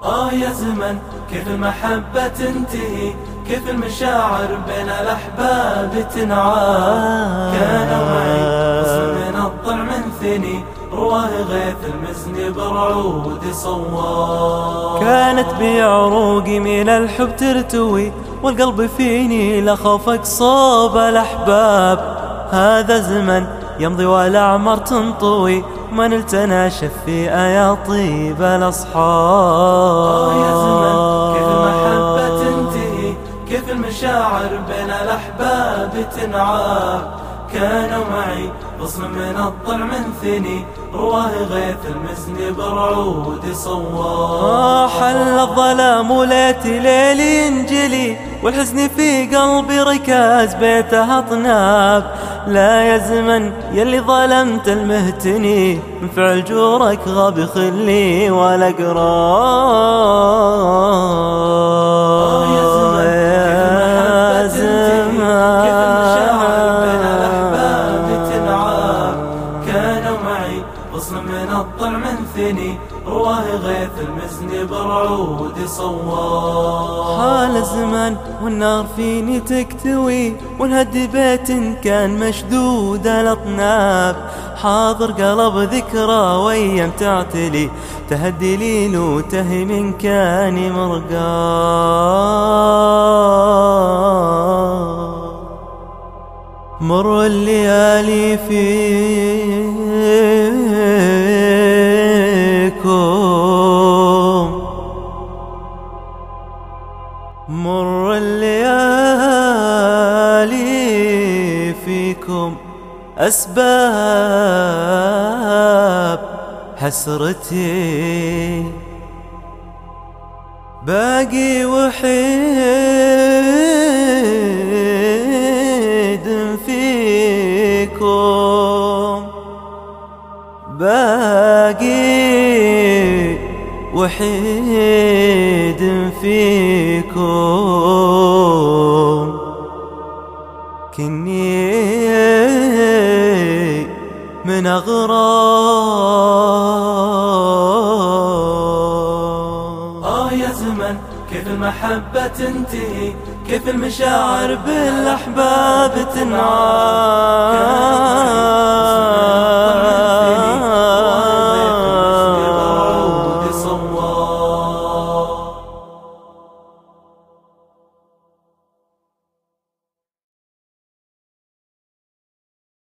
آه يا زمن كيف المحبة تنتهي؟ كيف المشاعر بين الأحباب تنعاد؟ كانوا معي من الضلع من ثني رواه غيث المزن برعود صوار كانت بعروقي من الحب ترتوي والقلب فيني لخوفك صوب الأحباب. هذا زمن يمضي والأعمار تنطوي ما نلتنا شفي يا طيب الأصحاب. آه يا زمن كيف المحبة تنتهي؟ كيف المشاعر بين الأحباب تنعاب؟ كانوا معي. غصن من الضلع من ثني رواه غيث المزن برعود صوار آه حل الظلام وليت ليل ينجلي. والحزن في قلبي ركاز بيته أطناب. لا يا زمن يلي ظلمت المهتني. من فعل جورك غاب خلي ولا آه كانوا معي. غصن من الضلع من ثني رواه غيث المزن برعود صوار حال الزمان والنار فيني تكتوي. والهد بيت كان مشدود الاطناب حاضر قلب ذكرى وايام تعتلي. تهدي لين وتهي من كان مرقاب مر الليالي فيكم. مر الليالي فيكم. أسباب حسرتي. باقي وحيد. باقي وحيد فيكم. كني من أغراب. آه يا زمن كيف المحبة تنتهي؟ كيف المشاعر بالأحباب تنعاد؟